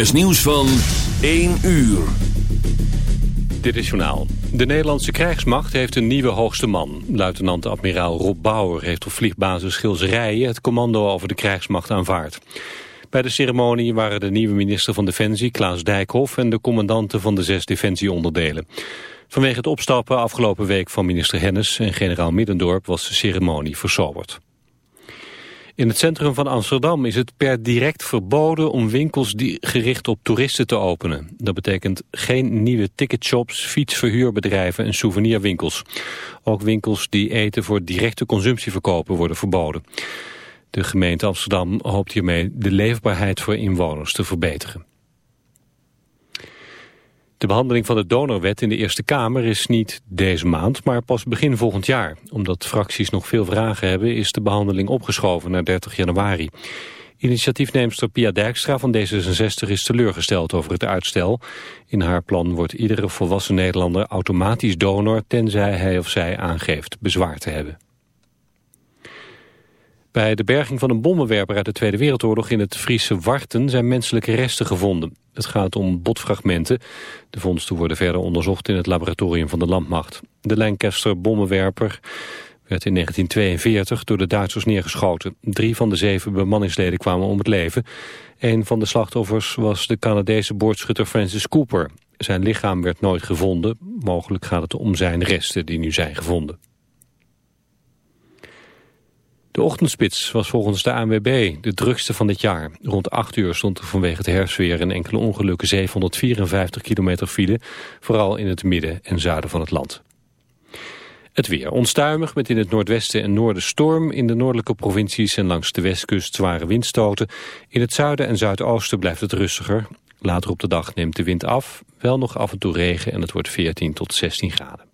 NOS nieuws van 1 uur. Dit is Journaal. De Nederlandse krijgsmacht heeft een nieuwe hoogste man. Luitenant-admiraal Rob Bauer heeft op vliegbasis Schilsrijen... het commando over de krijgsmacht aanvaard. Bij de ceremonie waren de nieuwe minister van Defensie Klaas Dijkhoff... en de commandanten van de zes defensieonderdelen. Vanwege het opstappen afgelopen week van minister Hennis en generaal Middendorp... was de ceremonie versoberd. In het centrum van Amsterdam is het per direct verboden om winkels die gericht op toeristen te openen. Dat betekent geen nieuwe ticketshops, fietsverhuurbedrijven en souvenirwinkels. Ook winkels die eten voor directe consumptie verkopen worden verboden. De gemeente Amsterdam hoopt hiermee de leefbaarheid voor inwoners te verbeteren. De behandeling van de donorwet in de Eerste Kamer is niet deze maand, maar pas begin volgend jaar. Omdat fracties nog veel vragen hebben, is de behandeling opgeschoven naar 30 januari. Initiatiefneemster Pia Dijkstra van D66 is teleurgesteld over het uitstel. In haar plan wordt iedere volwassen Nederlander automatisch donor... tenzij hij of zij aangeeft bezwaar te hebben. Bij de berging van een bommenwerper uit de Tweede Wereldoorlog in het Friese Warten zijn menselijke resten gevonden. Het gaat om botfragmenten. De vondsten worden verder onderzocht in het laboratorium van de landmacht. De Lancaster bommenwerper werd in 1942 door de Duitsers neergeschoten. Drie van de zeven bemanningsleden kwamen om het leven. Een van de slachtoffers was de Canadese boordschutter Francis Cooper. Zijn lichaam werd nooit gevonden. Mogelijk gaat het om zijn resten die nu zijn gevonden. De ochtendspits was volgens de ANWB de drukste van dit jaar. Rond 8 uur stond er vanwege het herfstweer en enkele ongelukken 754 kilometer file, vooral in het midden en zuiden van het land. Het weer onstuimig met in het noordwesten en noorden storm. In de noordelijke provincies en langs de westkust zware windstoten. In het zuiden en zuidoosten blijft het rustiger. Later op de dag neemt de wind af. Wel nog af en toe regen en het wordt 14 tot 16 graden.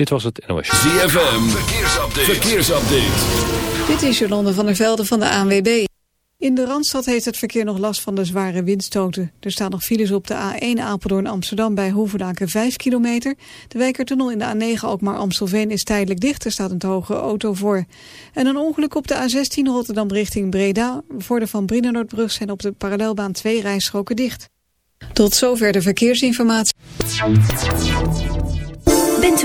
Dit was het NOS. ZFM, verkeersupdate. verkeersupdate. Dit is Jolande van der Velde van de ANWB. In de Randstad heeft het verkeer nog last van de zware windstoten. Er staan nog files op de A1 Apeldoorn-Amsterdam bij Hoevendaken 5 kilometer. De Wijkertunnel in de A9 ook maar Amstelveen is tijdelijk dicht. Er staat een te hoge auto voor. En een ongeluk op de A16 Rotterdam richting Breda. Voor de Van Brienenoordbrug zijn op de parallelbaan twee rijstroken dicht. Tot zover de verkeersinformatie.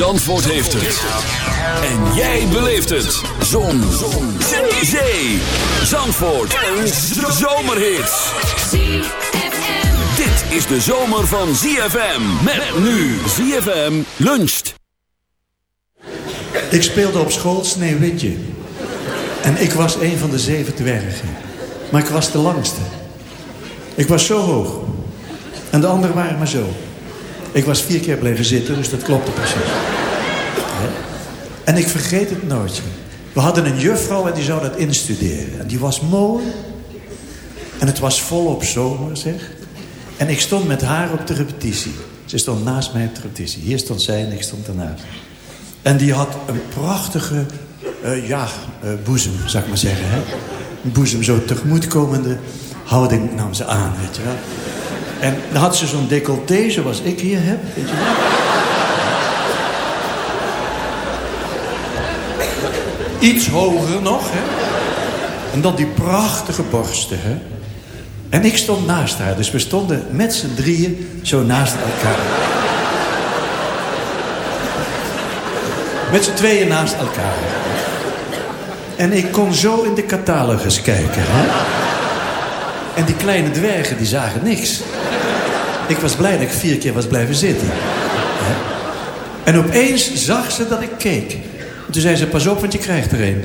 Zandvoort heeft het. En jij beleeft het. Zon. Zon. Zee. Zandvoort. Een zomerhit. Dit is de zomer van ZFM. Met nu ZFM luncht. Ik speelde op school Sneeuwwitje. En ik was een van de zeven dwergen. Maar ik was de langste. Ik was zo hoog. En de anderen waren maar zo. Ik was vier keer blijven zitten, dus dat klopte precies. En ik vergeet het nooit. We hadden een juffrouw en die zou dat instuderen. En die was mooi. En het was volop zomer, zeg. En ik stond met haar op de repetitie. Ze stond naast mij op de repetitie. Hier stond zij en ik stond ernaast. En die had een prachtige, uh, ja, uh, boezem, zou ik maar zeggen. Hè? Een boezem, zo tegemoetkomende houding nam ze aan, weet je wel. En dan had ze zo'n decolleté zoals ik hier heb, weet je wel. Iets hoger nog, hè. En dan die prachtige borsten, hè. En ik stond naast haar, dus we stonden met z'n drieën zo naast elkaar. Met z'n tweeën naast elkaar. En ik kon zo in de catalogus kijken, hè. En die kleine dwergen, die zagen niks. Ik was blij dat ik vier keer was blijven zitten. En opeens zag ze dat ik keek. toen zei ze, pas op, want je krijgt er een.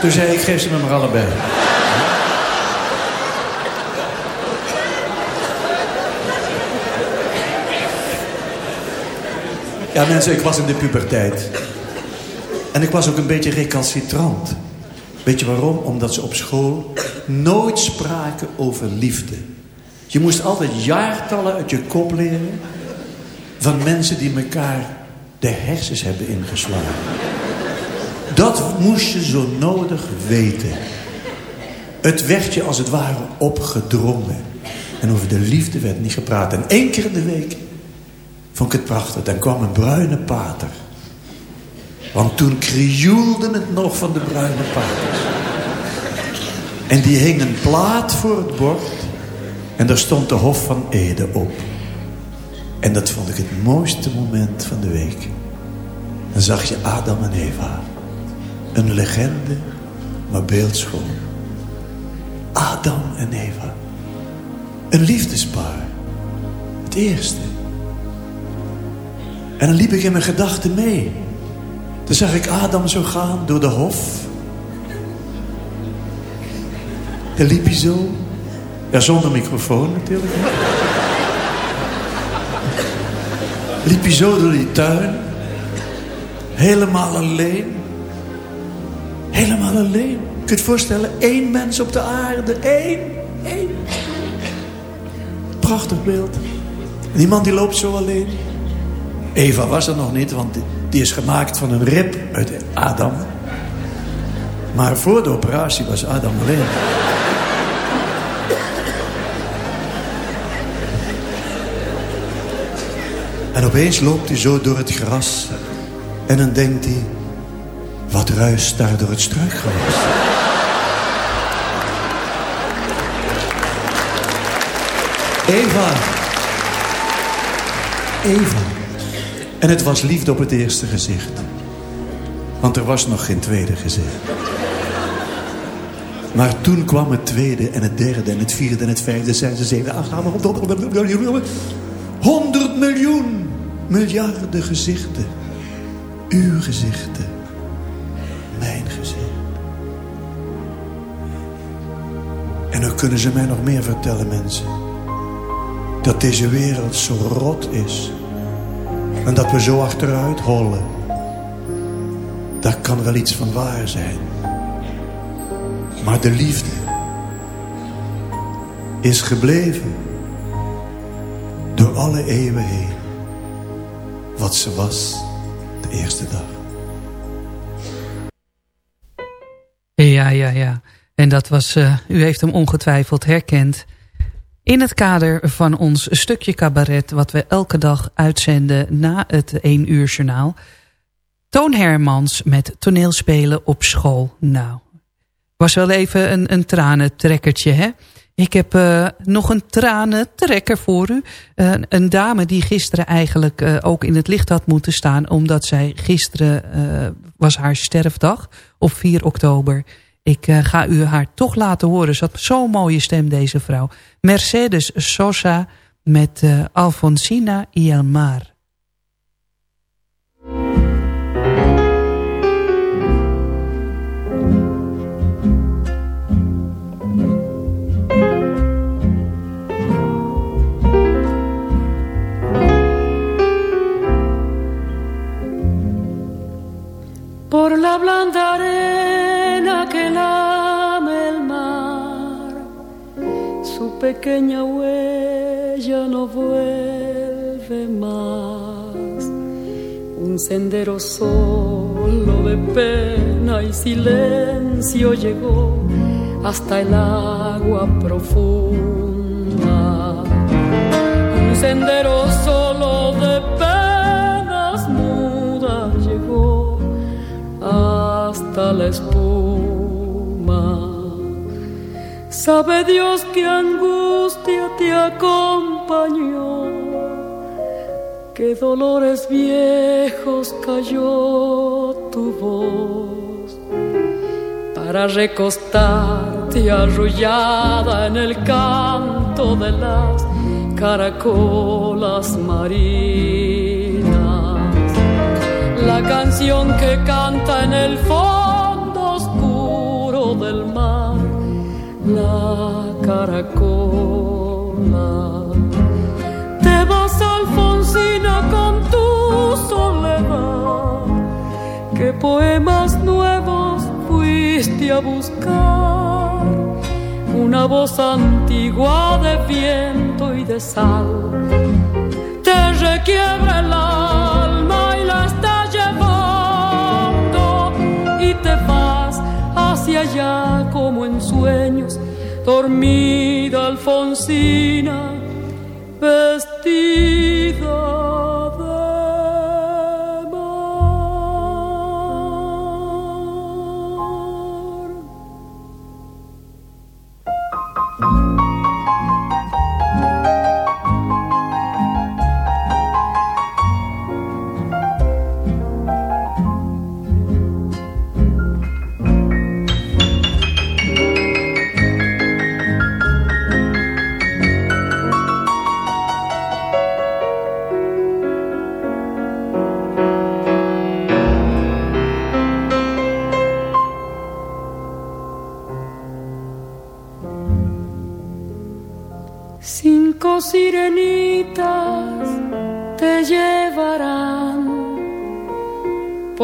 Toen zei ik, geef ze me maar allebei. Ja, mensen, ik was in de puberteit. En ik was ook een beetje recalcitrant. Weet je waarom? Omdat ze op school nooit spraken over liefde. Je moest altijd jaartallen uit je kop leren... van mensen die elkaar de hersens hebben ingeslagen. Dat moest je zo nodig weten. Het werd je als het ware opgedrongen. En over de liefde werd niet gepraat. En één keer in de week vond ik het prachtig. Dan kwam een bruine pater. Want toen krioelde het nog van de bruine paters. En die hing een plaat voor het bord. En daar stond de Hof van Ede op. En dat vond ik het mooiste moment van de week. Dan zag je Adam en Eva. Een legende, maar beeldschoon. Adam en Eva. Een liefdespaar. Het eerste. En dan liep ik in mijn gedachten mee. Dan zag ik Adam zo gaan door de hof. Dan liep hij zo. Ja, zonder microfoon natuurlijk. liep hij zo door die tuin. Helemaal alleen. Helemaal alleen. Je kunt je voorstellen, één mens op de aarde. Één. Één. Prachtig beeld. En die man die loopt zo alleen. Eva was er nog niet, want die is gemaakt van een rib uit Adam. Maar voor de operatie was Adam alleen. En opeens loopt hij zo door het gras. En dan denkt hij... Wat ruist daar door het struikgewas? Eva. Eva. En het was liefde op het eerste gezicht. Want er was nog geen tweede gezicht. Maar toen kwam het tweede en het derde en het vierde en het vijfde, zesde, zevende, acht, honderd miljoen, miljarden gezichten. Uw gezichten, mijn gezicht. En dan kunnen ze mij nog meer vertellen, mensen. Dat deze wereld zo rot is en dat we zo achteruit hollen. Daar kan wel iets van waar zijn. Maar de liefde is gebleven door alle eeuwen heen. Wat ze was de eerste dag. Ja, ja, ja. En dat was, uh, u heeft hem ongetwijfeld herkend. In het kader van ons stukje cabaret... wat we elke dag uitzenden na het 1 uur journaal... Toon Hermans met toneelspelen op school. Nou, was wel even een, een tranentrekkertje, hè? Ik heb uh, nog een tranentrekker voor u. Uh, een dame die gisteren eigenlijk uh, ook in het licht had moeten staan... omdat zij gisteren was haar sterfdag op 4 oktober... Ik eh, ga u haar toch laten horen. Ze had zo'n mooie stem, deze vrouw. Mercedes Sosa met uh, Alfonsina y el Mar. Por la blanda pequeña huella no vuelve más. Un sendero solo de pena y silencio llegó hasta el agua profunda. Un sendero solo de penas mudas llegó hasta la espuma. Sabe Dios que angustia te acompañó, que dolores viejos cayó tu voz para recostarte arrullada en el canto de las caracolas marinas. La canción que canta en el fondo la caracola. Te vas, Alfonsina, con tu soledad. ¿Qué poemas nuevos fuiste a buscar? Una voz antigua de viento y de sal. Te requiebra el hacia allá como en sueños, dormida Alfonsina, vestida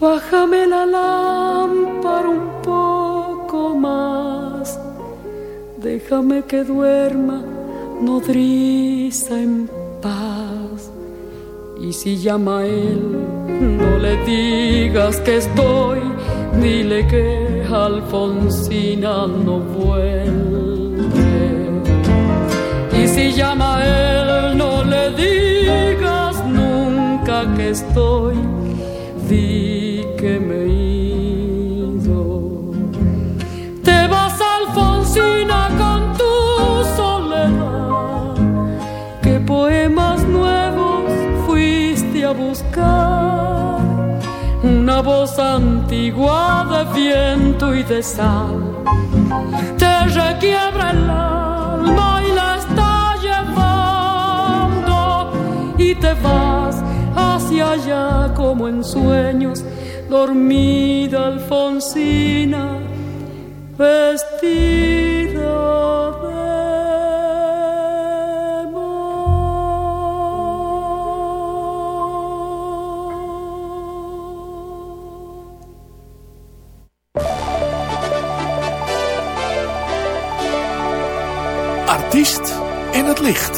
Bájame la lámpara un poco más, déjame que duerma nodriza en paz. Y si llama a él, no le digas que estoy, dile que Alfonsina no vuelve. Y si llama a él, no le digas nunca que estoy, di Una voz antigua de viento y de sal. Te requiebra el alma y la está llevando. Y te vas hacia allá como en sueños, dormida Alfonsina, vestida licht.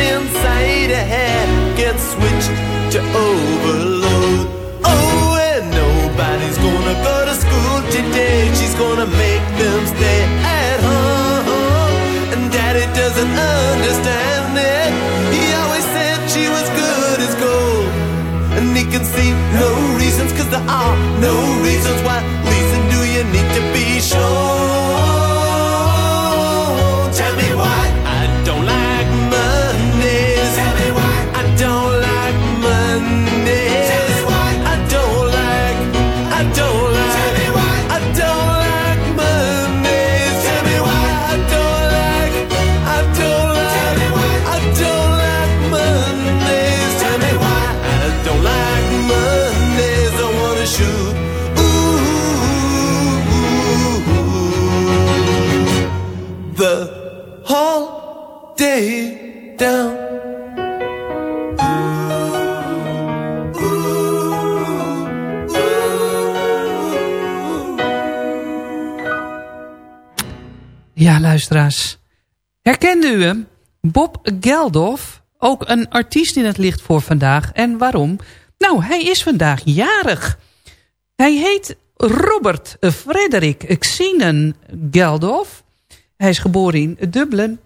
inside her head gets switched to overload. Oh, and nobody's gonna go to school today. She's gonna make them stay at home. And daddy doesn't understand it. He always said she was good as gold. And he can see no reasons, cause there are no reasons. why. reason do you need to be sure? Luisteraars. Herkende u hem? Bob Geldof, ook een artiest in het licht voor vandaag. En waarom? Nou, hij is vandaag jarig. Hij heet Robert Frederik Xenon Geldof. Hij is geboren in Dublin.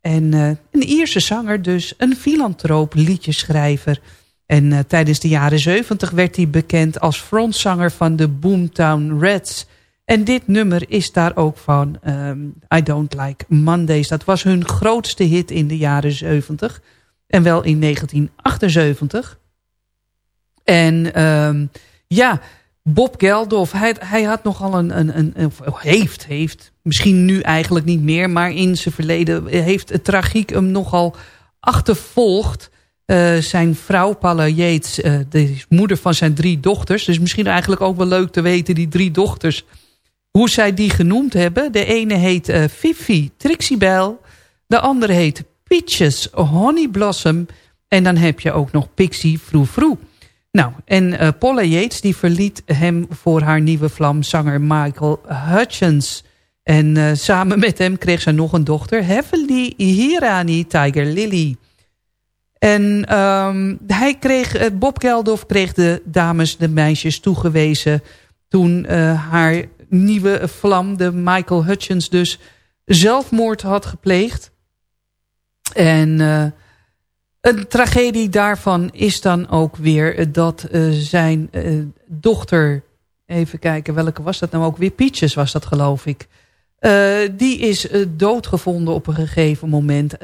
En eh, een Ierse zanger, dus een filantroop, liedjeschrijver. En eh, tijdens de jaren 70 werd hij bekend als frontzanger van de Boomtown Reds. En dit nummer is daar ook van ehm, I Don't Like Mondays. Dat was hun grootste hit in de jaren 70. En wel in 1978. En ehm, ja, Bob Geldof, hij, hij had nogal een, een, een, een- heeft, heeft, misschien nu eigenlijk niet meer, maar in zijn verleden heeft het tragiek hem nogal achtervolgd. Eh, zijn vrouw, Paula Yates, eh, de moeder van zijn drie dochters. Dus misschien eigenlijk ook wel leuk te weten, die drie dochters, hoe zij die genoemd hebben. De ene heet eh, Fifi Trixie Bell, de andere heet Peaches Honey Blossom en dan heb je ook nog Pixie Froe Froe. Nou, en eh Paula Yates die verliet hem voor haar nieuwe vlam zanger Michael Hutchins. En eh, samen met hem kreeg ze nog een dochter, Heavenly Hirani Tiger Lily. En ehm, hij kreeg, Bob Geldof kreeg de dames, de meisjes toegewezen toen haar nieuwe vlam, de Michael Hutchins dus, zelfmoord had gepleegd. En een tragedie daarvan is dan ook weer dat zijn dochter... Even kijken, welke was dat nou ook weer? Peaches was dat geloof ik. die is doodgevonden op een gegeven moment.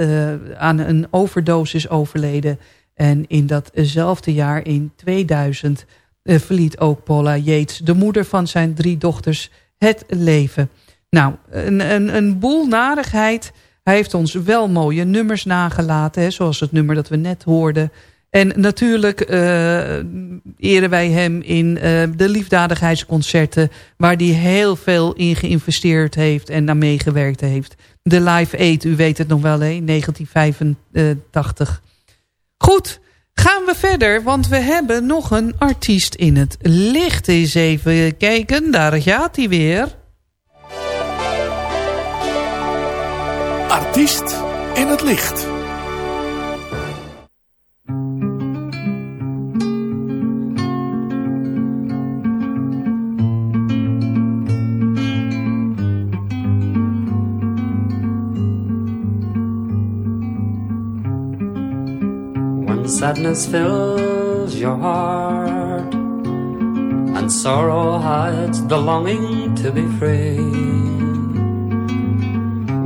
aan een overdosis overleden. En in datzelfde jaar, in 2000, uh, verliet ook Paula Yates, de moeder van zijn drie dochters, het leven. Nou, een, een, een boel narigheid. Hij heeft ons wel mooie nummers nagelaten, hè, zoals het nummer dat we net hoorden. En natuurlijk uh, eren wij hem in uh, de liefdadigheidsconcerten... waar hij heel veel in geïnvesteerd heeft en naar meegewerkt heeft. De Live Aid, u weet het nog wel, hè, 1985. Goed, gaan we verder, want we hebben nog een artiest in het licht. Eens even kijken, daar gaat hij weer. Artiest in het licht. Sadness fills your heart, and sorrow hides the longing to be free.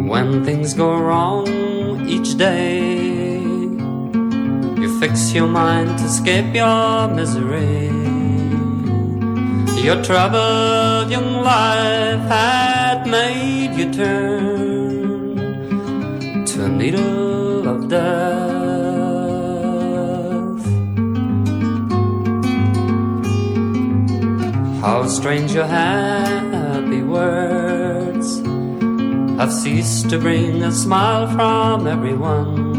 When things go wrong each day, you fix your mind to escape your misery. Your troubled young life had made you turn to a needle of death. How strange your happy words have ceased to bring a smile from everyone.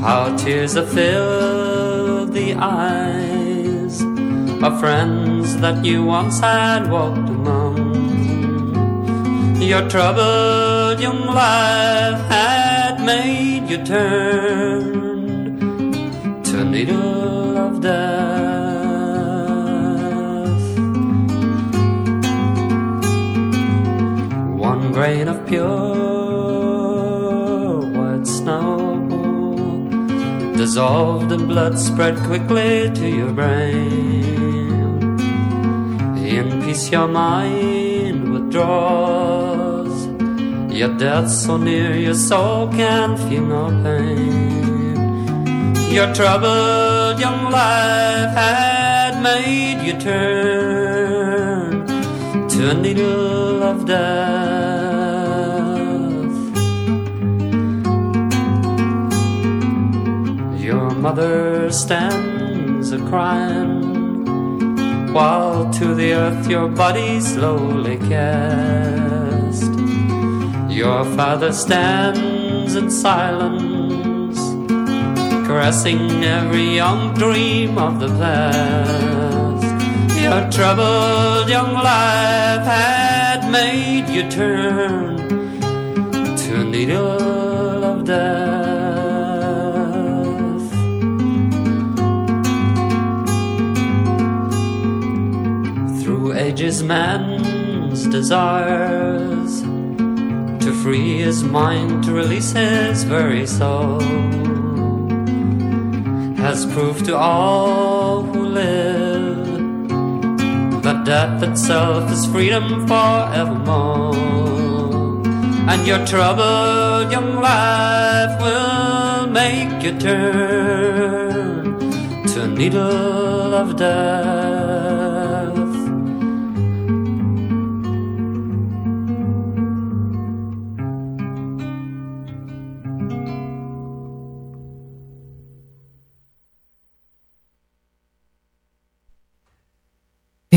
How tears have filled the eyes of friends that you once had walked among. Your troubled young life had made you turn to needle of pure white snow dissolved in blood spread quickly to your brain. In peace, your mind withdraws. Your death so near, your soul can feel no pain. Your troubled young life had made you turn to a needle of death. Mother stands a crying, while to the earth your body slowly cast. Your father stands in silence, caressing every young dream of the past. Your troubled young life had made you turn to needle of death. Ages man's desires to free his mind, to release his very soul, has proved to all who live that death itself is freedom forevermore. And your troubled young life will make you turn to a needle of death.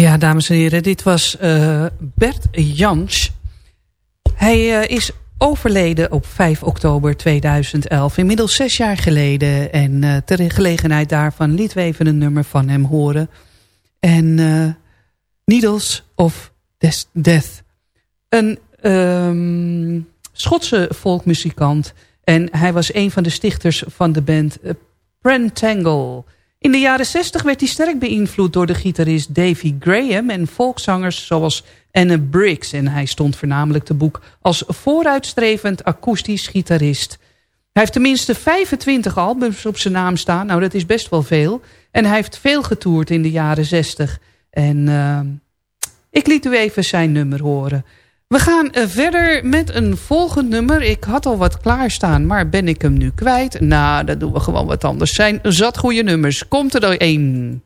Ja, dames en heren, dit was uh, Bert Jans. Hij uh, is overleden op 5 oktober 2011, inmiddels zes jaar geleden. En uh, ter gelegenheid daarvan liet we even een nummer van hem horen. En Needles of Death. Een um, Schotse volkmuzikant. En hij was een van de stichters van de band Prentangle. In de jaren 60 werd hij sterk beïnvloed door de gitarist Davy Graham... en volkszangers zoals Anne Briggs. En hij stond voornamelijk te boek als vooruitstrevend akoestisch gitarist. Hij heeft tenminste 25 albums op zijn naam staan. Nou, dat is best wel veel. En hij heeft veel getoerd in de jaren 60. En uh, ik liet u even zijn nummer horen. We gaan uh, verder met een volgend nummer. Ik had al wat klaarstaan, maar ben ik hem nu kwijt? Nou, dat doen we gewoon wat anders. Zijn zat goede nummers. Komt er er één.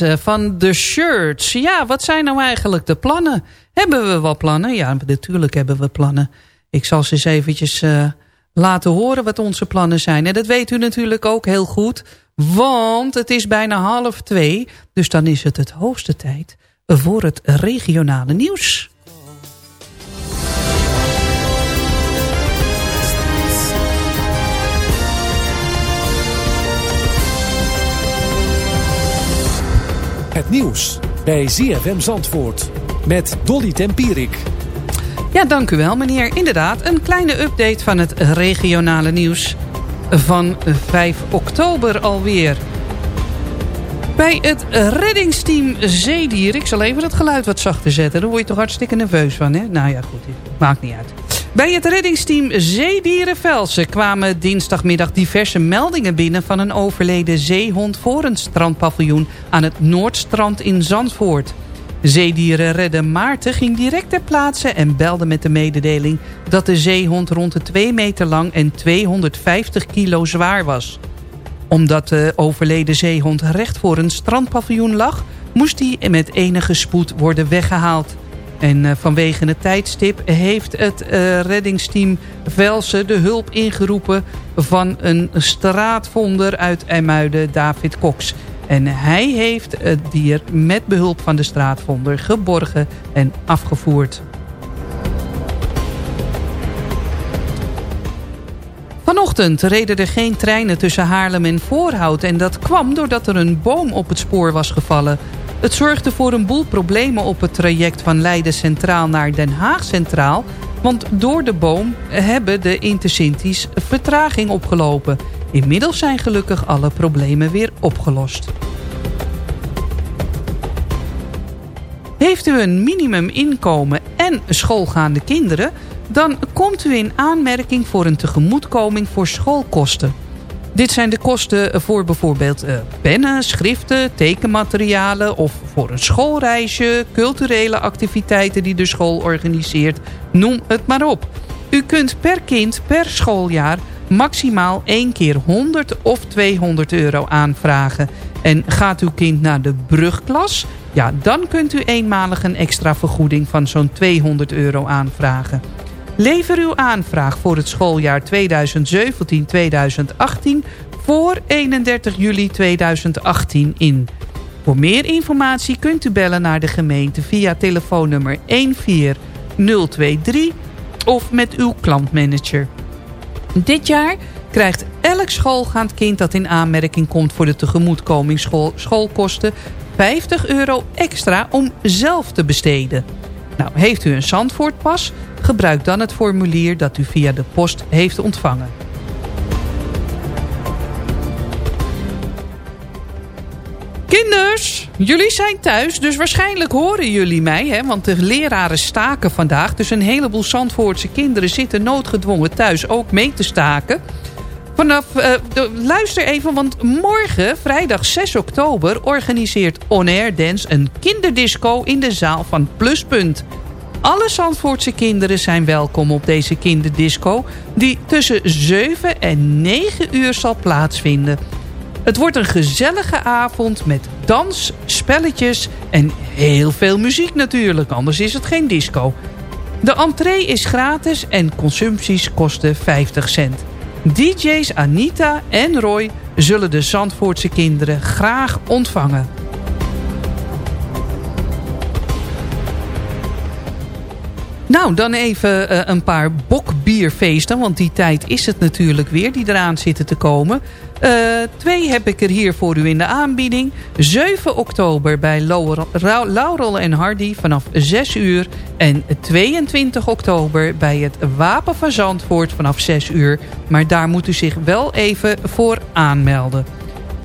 Eh, van The Shirts. Ja, wat zijn nou eigenlijk de plannen? Hebben we wel plannen? Ja, natuurlijk hebben we plannen. Ik zal ze eens eventjes uh, laten horen wat onze plannen zijn. En dat weet u natuurlijk ook heel goed. Want het is bijna half twee. Dus dan is het het hoogste tijd voor het regionale nieuws. Het nieuws bij ZFM Zandvoort met Dolly Tempierik. Ja, dank u wel meneer. Inderdaad, een kleine update van het regionale nieuws van 5 oktober alweer. Bij het reddingsteam Zeedier, ik zal even het geluid wat zachter zetten. Daar word je toch hartstikke nerveus van, hè? Nou ja, goed, maakt niet uit. Bij het reddingsteam Zeedieren Velsen kwamen dinsdagmiddag diverse meldingen binnen... van een overleden zeehond voor een strandpaviljoen aan het Noordstrand in Zandvoort. Zeedierenredder Maarten ging direct ter plaatse en belde met de mededeling... dat de zeehond rond de 2 meter lang en 250 kilo zwaar was. Omdat de overleden zeehond recht voor een strandpaviljoen lag... moest hij met enige spoed worden weggehaald. En vanwege het tijdstip heeft het reddingsteam Velsen de hulp ingeroepen van een straatvonder uit IJmuiden, David Cox. En hij heeft het dier met behulp van de straatvonder geborgen en afgevoerd. Vanochtend reden er geen treinen tussen Haarlem en Voorhout... en dat kwam doordat er een boom op het spoor was gevallen. Het zorgde voor een boel problemen op het traject van Leiden Centraal naar Den Haag Centraal... want door de boom hebben de intercities vertraging opgelopen. Inmiddels zijn gelukkig alle problemen weer opgelost. Heeft u een minimuminkomen en schoolgaande kinderen dan komt u in aanmerking voor een tegemoetkoming voor schoolkosten. Dit zijn de kosten voor bijvoorbeeld uh, pennen, schriften, tekenmaterialen... of voor een schoolreisje, culturele activiteiten die de school organiseert. Noem het maar op. U kunt per kind per schooljaar maximaal één keer 100 of 200 euro aanvragen. En gaat uw kind naar de brugklas... ja, dan kunt u eenmalig een extra vergoeding van zo'n 200 euro aanvragen. Lever uw aanvraag voor het schooljaar 2017-2018 voor 31 juli 2018 in. Voor meer informatie kunt u bellen naar de gemeente via telefoonnummer 14023 of met uw klantmanager. Dit jaar krijgt elk schoolgaand kind dat in aanmerking komt voor de tegemoetkoming school, schoolkosten 50 euro extra om zelf te besteden. Nou, heeft u een Zandvoortpas? Gebruik dan het formulier dat u via de post heeft ontvangen. Kinders, jullie zijn thuis, dus waarschijnlijk horen jullie mij. Hè? Want de leraren staken vandaag. Dus een heleboel Zandvoortse kinderen zitten noodgedwongen thuis ook mee te staken. Vanaf, uh, luister even, want morgen, vrijdag 6 oktober... organiseert On Air Dance een kinderdisco in de zaal van Pluspunt. Alle Zandvoortse kinderen zijn welkom op deze kinderdisco... die tussen 7 en 9 uur zal plaatsvinden. Het wordt een gezellige avond met dans, spelletjes en heel veel muziek natuurlijk. Anders is het geen disco. De entree is gratis en consumpties kosten 50 cent. DJ's Anita en Roy zullen de Zandvoortse kinderen graag ontvangen. Nou, dan even uh, een paar bokbierfeesten. Want die tijd is het natuurlijk weer die eraan zitten te komen. Uh, twee heb ik er hier voor u in de aanbieding. 7 oktober bij Laurel en Hardy vanaf 6 uur. En 22 oktober bij het Wapen van Zandvoort vanaf 6 uur. Maar daar moet u zich wel even voor aanmelden.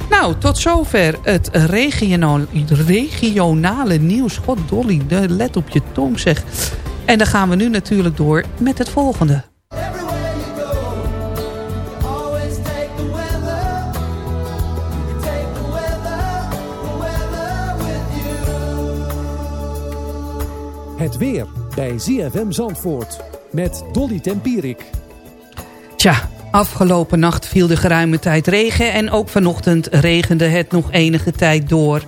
Nou, tot zover het regionale, nieuws. God Dolly, let op je tong zeg. En dan gaan we nu natuurlijk door met het volgende. Het weer bij ZFM Zandvoort met Dolly Tempierik. Tja, afgelopen nacht viel de geruime tijd regen... en ook vanochtend regende het nog enige tijd door...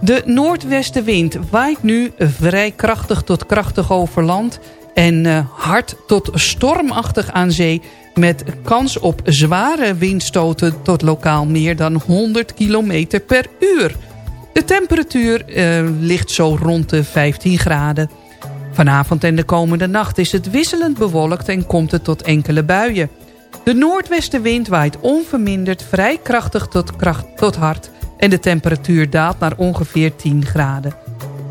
De noordwestenwind waait nu vrij krachtig tot krachtig over land... en uh, hard tot stormachtig aan zee... met kans op zware windstoten tot lokaal meer dan 100 km per uur. De temperatuur uh, ligt zo rond de 15 graden. Vanavond en de komende nacht is het wisselend bewolkt en komt het tot enkele buien. De noordwestenwind waait onverminderd vrij krachtig tot, kracht, tot hard en de temperatuur daalt naar ongeveer 10 graden.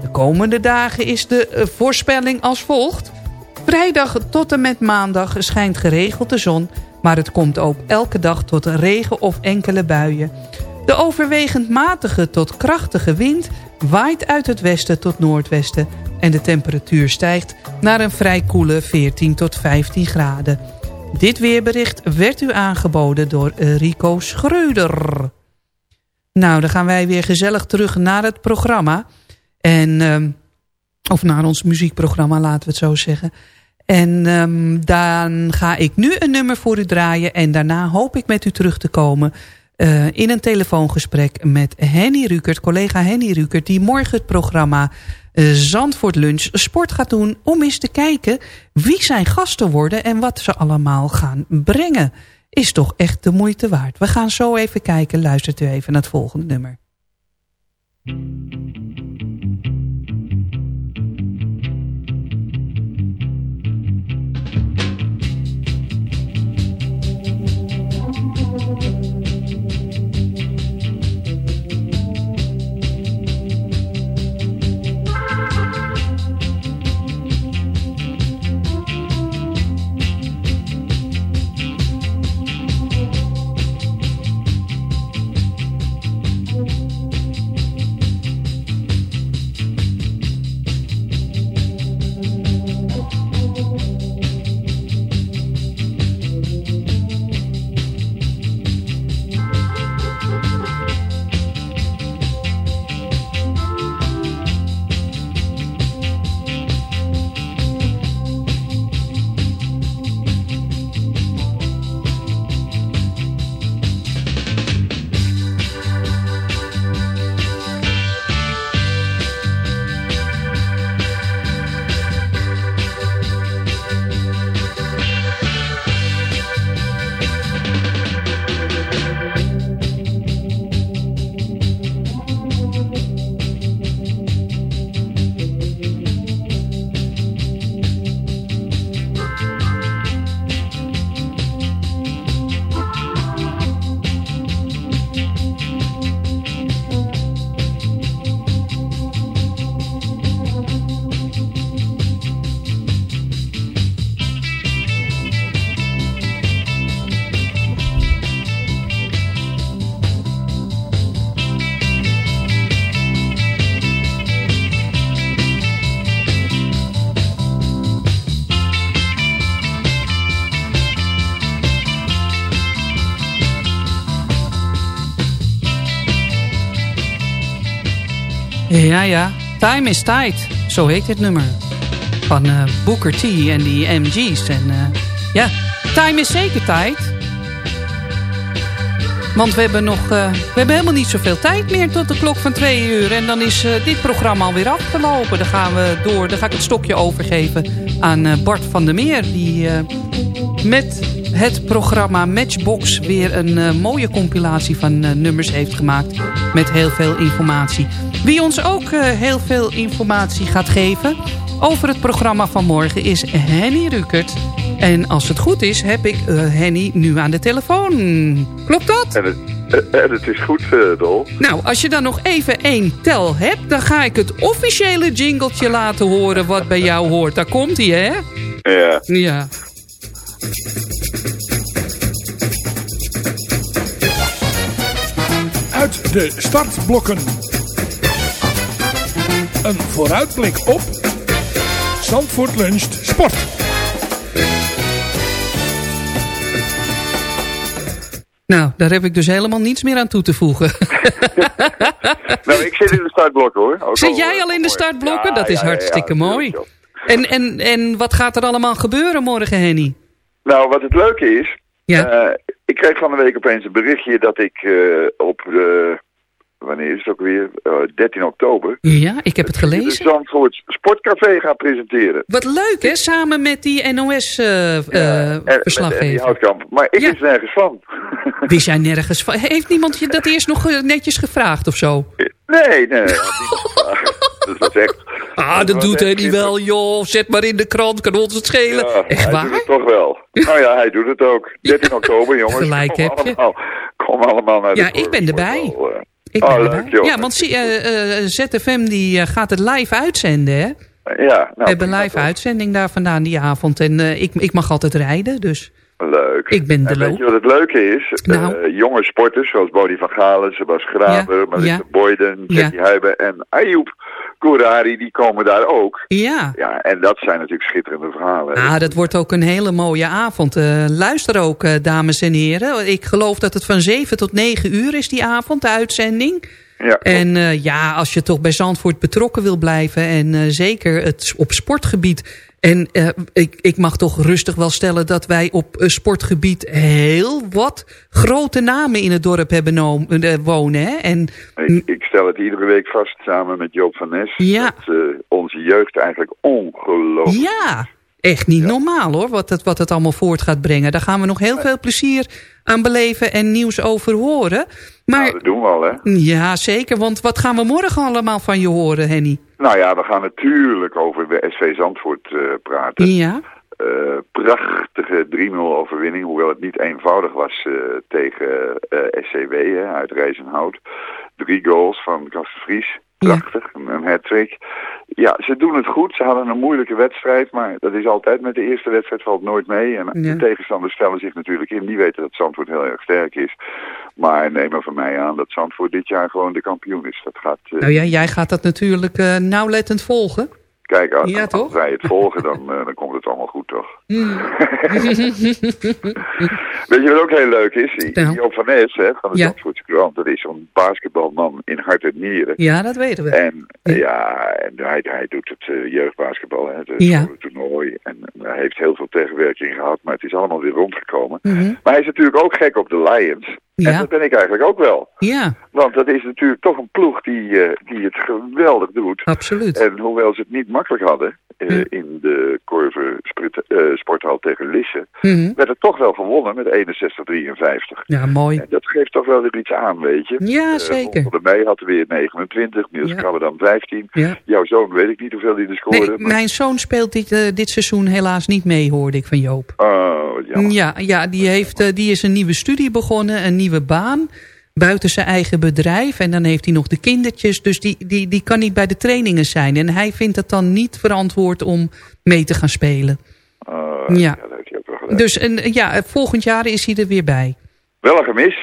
De komende dagen is de eh, voorspelling als volgt. Vrijdag tot en met maandag schijnt geregeld de zon... maar het komt ook elke dag tot regen of enkele buien. De overwegend matige tot krachtige wind waait uit het westen tot noordwesten... en de temperatuur stijgt naar een vrij koele 14 tot 15 graden. Dit weerbericht werd u aangeboden door Rico Schreuder. Nou, dan gaan wij weer gezellig terug naar het programma. En, um, of naar ons muziekprogramma, laten we het zo zeggen. En um, dan ga ik nu een nummer voor u draaien. En daarna hoop ik met u terug te komen... Uh, in een telefoongesprek met Henny Rukert, collega Henny Rukert... die morgen het programma Zandvoort Lunch Sport gaat doen... om eens te kijken wie zijn gasten worden en wat ze allemaal gaan brengen. Is toch echt de moeite waard. We gaan zo even kijken. Luistert u even naar het volgende nummer. Ja, ja. Time is Tight. Zo heet dit nummer. Van uh, Booker T en die MG's. En uh, ja, time is zeker tijd. Want we hebben nog... Uh, we hebben helemaal niet zoveel tijd meer tot de klok van twee uur. En dan is dit programma alweer afgelopen. Dan gaan we door. Dan ga ik het stokje overgeven aan Bart van der Meer. Die met het programma Matchbox weer een mooie compilatie van nummers heeft gemaakt. Met heel veel informatie. Wie ons ook uh, heel veel informatie gaat geven over het programma van morgen is Henny Rukert. En als het goed is, heb ik Henny nu aan de telefoon. Klopt dat? En het, en het is goed, Dol. Nou, als je dan nog even één tel hebt... dan ga ik het officiële jingletje laten horen wat bij jou hoort. Daar komt hij, hè? Ja. Ja. Uit de startblokken een vooruitblik op Zandvoort Luncht Sport. Nou, daar heb ik dus helemaal niets meer aan toe te voegen. nou, ik zit in de startblokken hoor. Ook zit jij al in de startblokken? dat is hartstikke mooi. En, en, en wat gaat er allemaal gebeuren morgen, Henny? Nou, wat het leuke is... Ja. Uh, ik kreeg van de week opeens een berichtje dat ik uh, op de wanneer is het ook weer? Uh, eh, 13 oktober. Ja, ik heb het gelezen. Zandvoort Sportcafé gaan presenteren. Wat leuk hè, samen met die NOS-verslaggever. Uh, Houtkamp. Maar ik ja. wist nergens van. Wist jij nergens van? Heeft niemand je dat eerst nog eh, netjes gevraagd of zo? Nee, nee, dat echt... Ah, dat, doet hij niet wel, joh. Zet maar in de krant, kan ons het schelen. Ja, echt hij waar? Doet het toch wel. Nou ja, hij doet het ook. 13 oktober, jongens. Gelijk kom heb je. Allemaal, kom allemaal naar de Ja, ik ben erbij. Ik oh, ben leuk, erbij. Ja, want zie, uh, uh, ZFM die, gaat het live uitzenden, hè? Ja. Nou, We hebben een live uitzending daar vandaan die avond. En ik, ik mag altijd rijden, dus... Leuk. Ik ben de en loop. weet je wat het leuke is? Nou. jonge sporters zoals Bodie van Galen, Sebas Graver, Ja, ja. Boyden, Jackie Huiben en Ayoub Kourari, die komen daar ook. Ja. Ja, en dat zijn natuurlijk schitterende verhalen. Ah, dat wordt ook een hele mooie avond. Uh, luister ook, uh, dames en heren. Ik geloof dat het van 7 tot 9 uur is die avond, de uitzending. Ja, en uh, ja, als je toch bij Zandvoort betrokken wil blijven... en zeker het op sportgebied... En uh, ik, ik mag toch rustig wel stellen dat wij op uh, sportgebied heel wat grote namen in het dorp hebben uh, wonen. Hè? En, ik, ik, stel het iedere week vast samen met Joop van Nes. Ja. Dat, Nederlandse jeugd eigenlijk ongelooflijk. Ja, echt niet normaal hoor, wat het, wat het allemaal voort gaat brengen. Daar gaan we nog heel veel plezier aan beleven en nieuws over horen. Maar, nou, dat doen we al hè. Ja, zeker, want wat gaan we morgen allemaal van je horen, Henny? Nou ja, we gaan natuurlijk over de SV Zandvoort uh, praten. Ja. Uh, prachtige 3-0 overwinning, hoewel het niet eenvoudig was uh, tegen SCW hè, uit Rijzenhout. Drie goals van Kasten Vries. Prachtig, ja. een hat-trick. Ja, ze doen het goed. Ze hadden een moeilijke wedstrijd, maar dat is altijd met de eerste wedstrijd valt nooit mee. En ja. de tegenstanders stellen zich natuurlijk in. Die weten dat Zandvoort heel erg sterk is. Maar neem maar van mij aan dat Zandvoort dit jaar gewoon de kampioen is. Dat gaat, uh... Nou ja, jij gaat dat natuurlijk uh, nauwlettend volgen. Kijk, als, ja, als wij het volgen, dan, uh, dan komt het allemaal goed, toch? Mm. Weet je wat ook heel leuk is? Nou. Joop van Nes, hè, van de ja. Zandvoortse krant, dat is zo'n basketbalman in hart en nieren. Ja, dat weten we. En ja, ja en hij, hij doet het uh, jeugdbasketbal, hè, het ja. toernooi. En hij heeft heel veel tegenwerking gehad, maar het is allemaal weer rondgekomen. Mm -hmm. Maar hij is natuurlijk ook gek op de Lions. Ja. En dat ben ik eigenlijk ook wel. Ja. Want dat is natuurlijk toch een ploeg die, uh, die het geweldig doet. Absoluut. En hoewel ze het niet makkelijk hadden uh, ja. in de Corver uh, sporthal tegen Lisse, mm -hmm. werd het toch wel gewonnen met 61-53. Ja, mooi. En dat geeft toch wel weer iets aan, weet je. Ja, zeker. Uh, de mei had weer 29, Niels ja. Krabbe dan 15. Ja. Jouw zoon weet ik niet hoeveel hij er scoorde. Nee, maar... Mijn zoon speelt dit, dit seizoen helaas niet mee, hoorde ik van Joop. Oh, ja, ja die, heeft, die is een nieuwe studie begonnen, een nieuwe baan buiten zijn eigen bedrijf. En dan heeft hij nog de kindertjes. Dus die, die, die kan niet bij de trainingen zijn. En hij vindt het dan niet verantwoord om mee te gaan spelen. Uh, ja. ja dus en, ja, volgend jaar is hij er weer bij. Wel een gemis.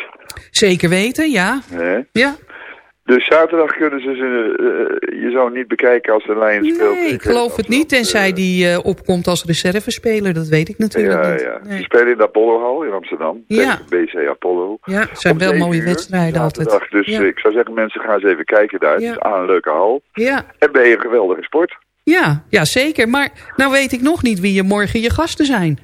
Zeker weten, ja. Nee. Ja. Dus zaterdag kunnen ze uh, je zo niet bekijken als de nee, speelt. Nee, ik geloof het niet. Tenzij uh, die uh, opkomt als reservespeler. Dat weet ik natuurlijk ja, niet. Ja. Nee. Ze spelen in de Apollo-hal in Amsterdam. Ja. BC Apollo. Ja, het zijn wel mooie uur, wedstrijden zaterdag. altijd. Dus ja. ik zou zeggen, mensen gaan eens even kijken daar. Ja. Het is aan een leuke hal. Ja. En ben je een geweldige sport. Ja, ja, zeker. Maar nou weet ik nog niet wie je morgen je gasten zijn.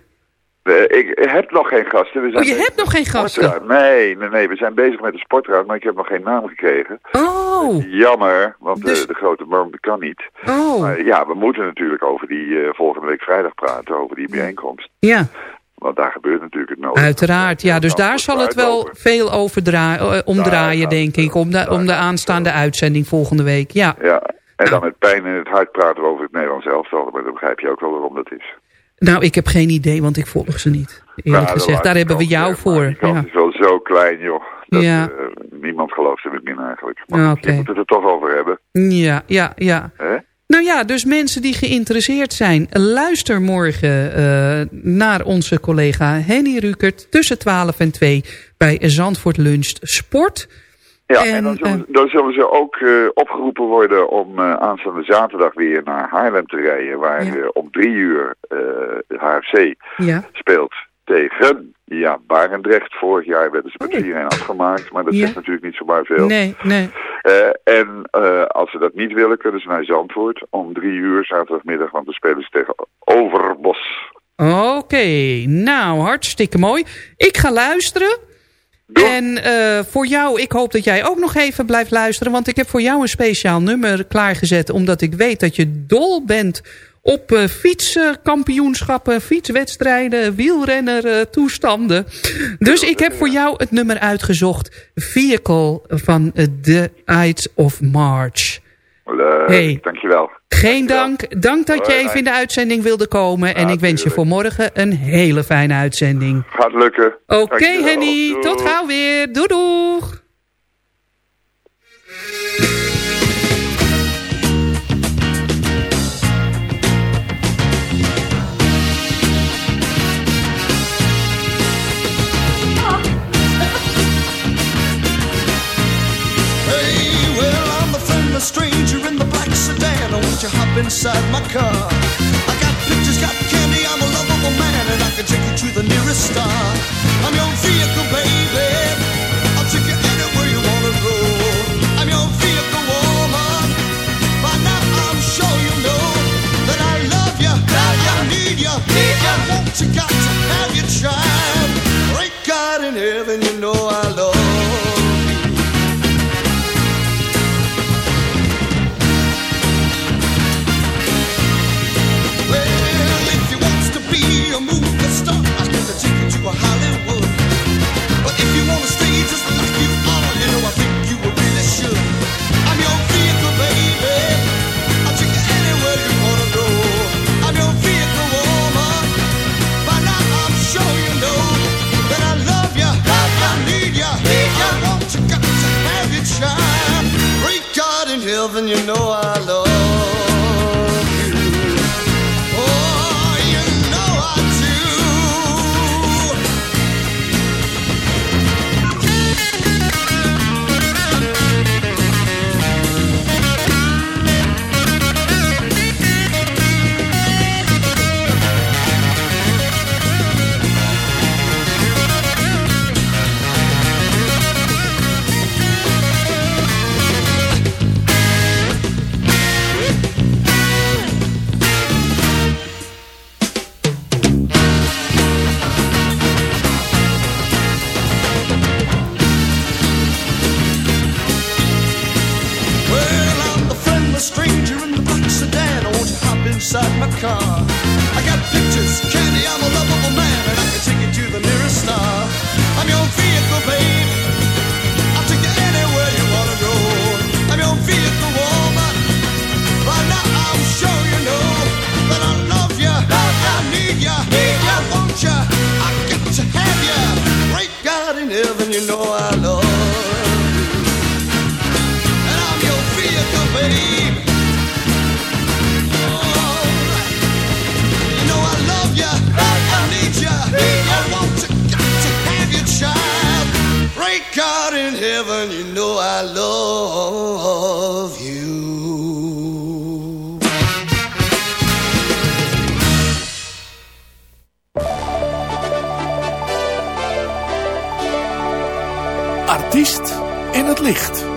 Uh, ik heb nog geen gasten. We zijn oh, je hebt nog geen gasten? Nee, nee, nee, we zijn bezig met de sportraad, maar ik heb nog geen naam gekregen. Oh. Jammer, want dus... de, de grote worm kan niet. Oh. Maar ja, we moeten natuurlijk over die uh, volgende week vrijdag praten, over die bijeenkomst. Ja. Want daar gebeurt natuurlijk het nodige. Uiteraard, ja. Dus daar zal het wel over. veel over uh, omdraaien, denk ik. Om de, om de aanstaande uitzending volgende week, ja. Ja, en dan met pijn in het hart praten we over het Nederlands elftal. Maar dan begrijp je ook wel waarom dat is. Nou, ik heb geen idee, want ik volg ze niet. Eerlijk ja, gezegd, daar hebben we jou voor. Die kans ja. is wel zo klein, joh. Dat, ja. uh, niemand gelooft er in eigenlijk. Maar okay. je moet het er toch over hebben. Ja, ja, ja. Nou ja, dus mensen die geïnteresseerd zijn... luister morgen uh, naar onze collega Henny Rukert... tussen 12 en 2 bij Zandvoort Lunch Sport... Ja, en, en dan, zullen, dan, zullen, ze ook uh, opgeroepen worden om uh, aanstaande zaterdag weer naar Haarlem te rijden. Waar ja. uh, om drie uur HFC ja. speelt tegen ja, Barendrecht. Vorig jaar werden ze met 4-1 afgemaakt, maar dat ja. zegt natuurlijk niet zomaar veel. Nee, nee. en als ze dat niet willen, kunnen ze naar Zandvoort om drie uur zaterdagmiddag, want dan spelen ze tegen Overbos. Oké, okay. nou hartstikke mooi. Ik ga luisteren. En uh, voor jou, ik hoop dat jij ook nog even blijft luisteren. Want ik heb voor jou een speciaal nummer klaargezet. Omdat ik weet dat je dol bent op uh, fietskampioenschappen, fietswedstrijden, wielrenner uh, toestanden. Dus ik heb voor jou het nummer uitgezocht. Vehicle van The Ides of March. Hey. dankjewel. Geen dank. Dank dat je even in de uitzending wilde komen. En ik wens je voor morgen een hele fijne uitzending. Gaat lukken. Oké okay, Henny, tot gauw weer. Doei doeg. Black sedan. Won't you hop inside my car? I got pictures, got candy, I'm a lovable man, and I can take you to the nearest star. I'm your vehicle, baby. I'll take you anywhere you wanna go. I'm your vehicle, woman. By now I'm sure you know that I love you, love you, I need you, need you. I want you, got to have you tried. Great God in heaven, you know I love heaven, you know I love you. Artiest in het licht.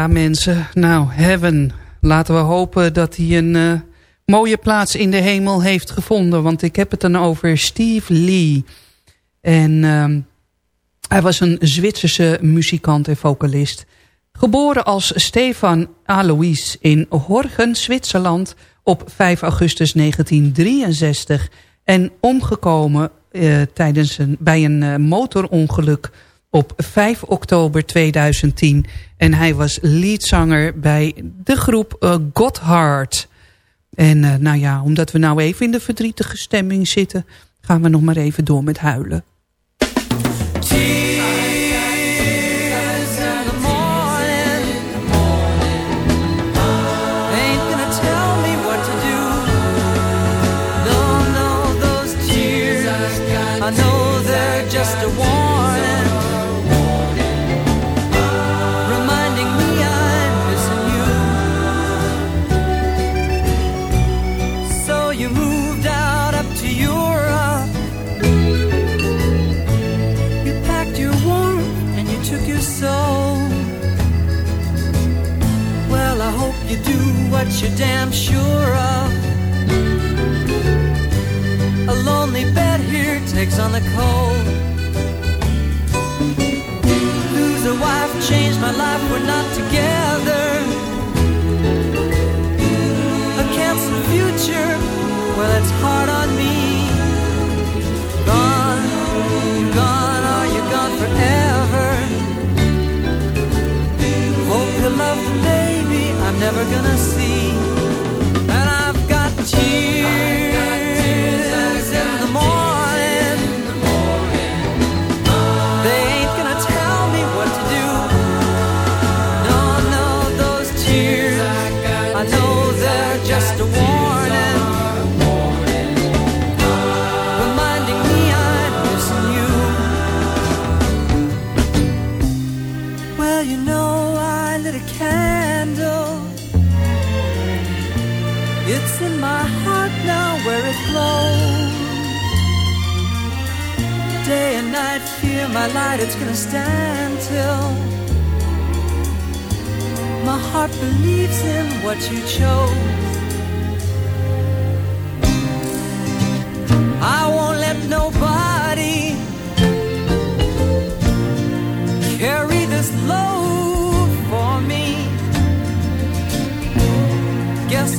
Ja, mensen. Nou, Heaven. Laten we hopen dat hij een uh, mooie plaats in de hemel heeft gevonden. Want ik heb het dan over Steve Lee. En uh, hij was een Zwitserse muzikant en vocalist. Geboren als Stefan Alois in Horgen, Zwitserland op 5 augustus 1963. En omgekomen uh, tijdens een, bij een uh, motorongeluk op 5 oktober 2010. En hij was leadzanger bij de groep uh. En uh, nou ja, omdat we nou even in de verdrietige stemming zitten... gaan we nog maar even door met huilen.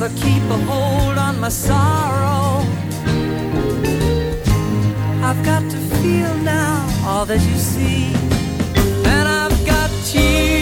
I'll keep a hold on my sorrow. I've got to feel now all that you see, and I've got tears.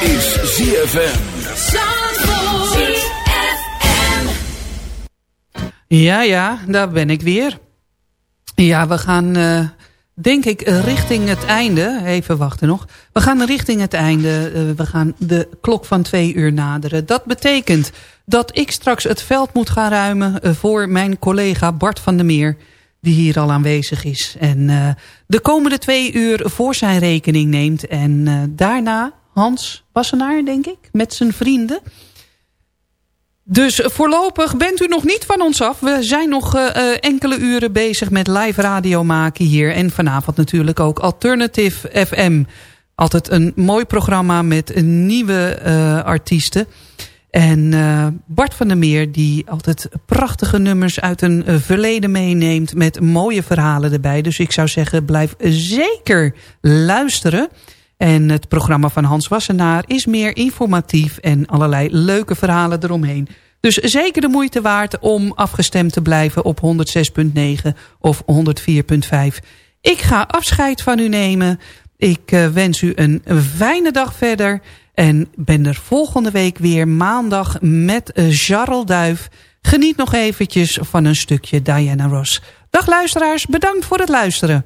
Is ZFM. Ja, ja, daar ben ik weer. Ja, we gaan uh, denk ik, richting het einde. Even wachten nog. We gaan richting het einde. we gaan de klok van twee uur naderen. Dat betekent dat ik straks het veld moet gaan ruimen... voor mijn collega Bart van der Meer die hier al aanwezig is. En de komende twee uur voor zijn rekening neemt. En daarna Hans Wassenaar, denk ik, met zijn vrienden... Dus voorlopig bent u nog niet van ons af. We zijn nog uh, enkele uren bezig met live radio maken hier. En vanavond natuurlijk ook Alternative FM. Altijd een mooi programma met nieuwe uh, artiesten. En Bart van der Meer die altijd prachtige nummers uit een verleden meeneemt... met mooie verhalen erbij. Dus ik zou zeggen, blijf zeker luisteren... En het programma van Hans Wassenaar is meer informatief en allerlei leuke verhalen eromheen. Dus zeker de moeite waard om afgestemd te blijven op 106.9 of 104.5. Ik ga afscheid van u nemen. Ik uh, wens u een fijne dag verder. En ben er volgende week weer maandag met uh, Charles Duif. Geniet nog eventjes van een stukje Diana Ross. Dag luisteraars, bedankt voor het luisteren.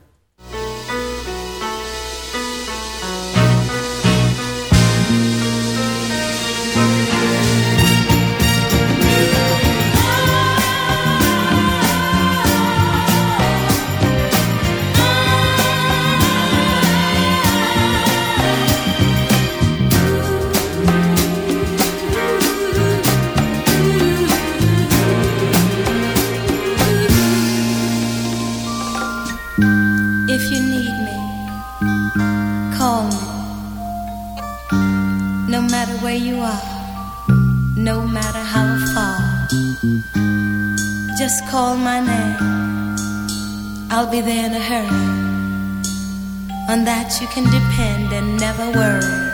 Be there in a hurry. On that you can depend and never worry.